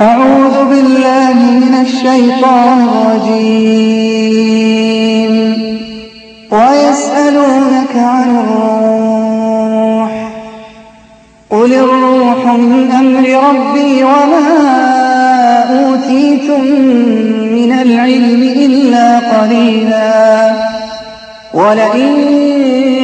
أعوذ بالله من الشيطان الرجيم. ويسألونك عن الروح. قل الروح من أمر ربي وما أوتيتم من العلم إلا قليلا. ولئن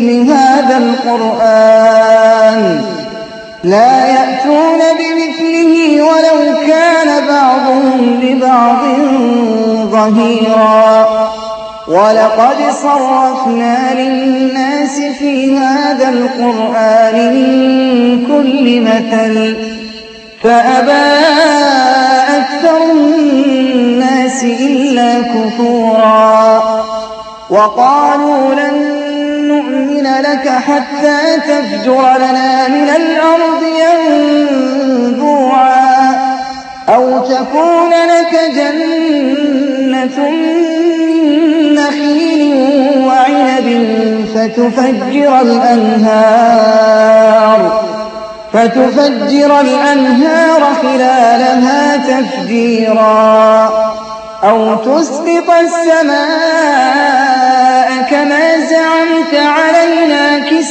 بمثل هذا القرآن. لا يأتون بمثله ولو كان بعضهم لبعض ظهيرا. ولقد صرفنا للناس في هذا القرآن من كل مثل فأبى أكثر الناس إلا كفورا. وقالوا لن نؤمن لك حتى تفجر لنا من الأرض ينبوعا أو تكون لك جنة من نخيل وعنب فتفجر الأنهار فتفجر الأنهار خلالها تفجيرا أو تسقط السماء